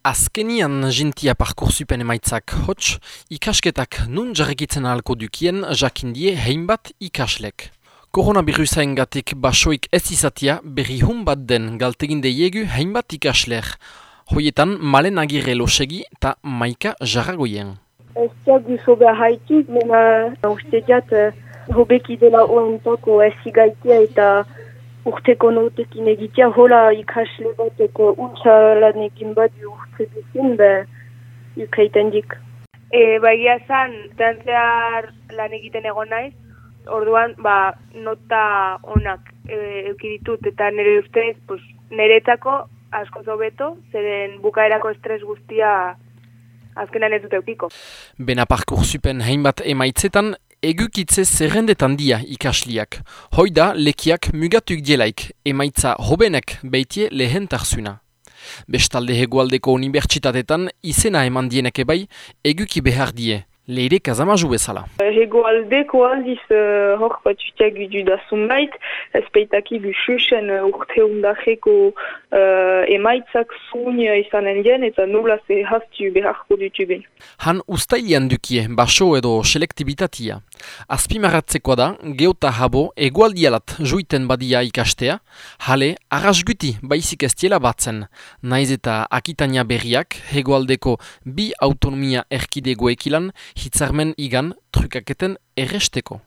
Azkenian jintia parkursupen emaitzak hots, ikasketak nun jarrekitzen ahalko dukien jakindie heinbat ikaslek. Koronavirusaen gatik basoik ez izatia berri hun bat den galtegin deiegu heinbat ikasler. Hoietan malen agirre losegi eta maika jarragoien. Ez diak duzo behar haitik, mena uste diat uh, hobeki dela oentako ez igaitia eta urteko notekin egitea, hola ikasle bateko untsa lan egin bat urte duzin, be, ukaiten dik. E, ba, egia zan, dantzear lan egiten egon naiz, orduan, ba, nota onak e, eukiditut, eta nire ustez, pues, niretzako asko zobeto, zeren bukaerako estres guztia azkenan ez dut eukiko. Bena parkursupen hainbat emaitzetan, egukitze zerrendetan dia ikasliak. Hoida lekiak mugatuk dielaik, emaitza hobenek beitie lehen tarzuna. Bestalde hegoaldeko unibertsitatetan izena eman dieneke bai, eguki behar die. Leire kazamaju bezala. Hego aldeko aldiz uh, hor bat utiak du da zumbait, ezpeitaki gu xuxen uh, urte undajeko uh, emaitzak zun izanen dien eta nola ze hastu beharko dutu ben. Han ustailean dukie, baso edo selektibitatia. Azpimarratzekoa da, geota habo egualdialat juiten badia ikastea, hale arrasguti baizik ez diela batzen. Naiz eta akitania berriak, hegoaldeko bi autonomia erkidegoekilan, hitzarmen igan trukaketen erresteko.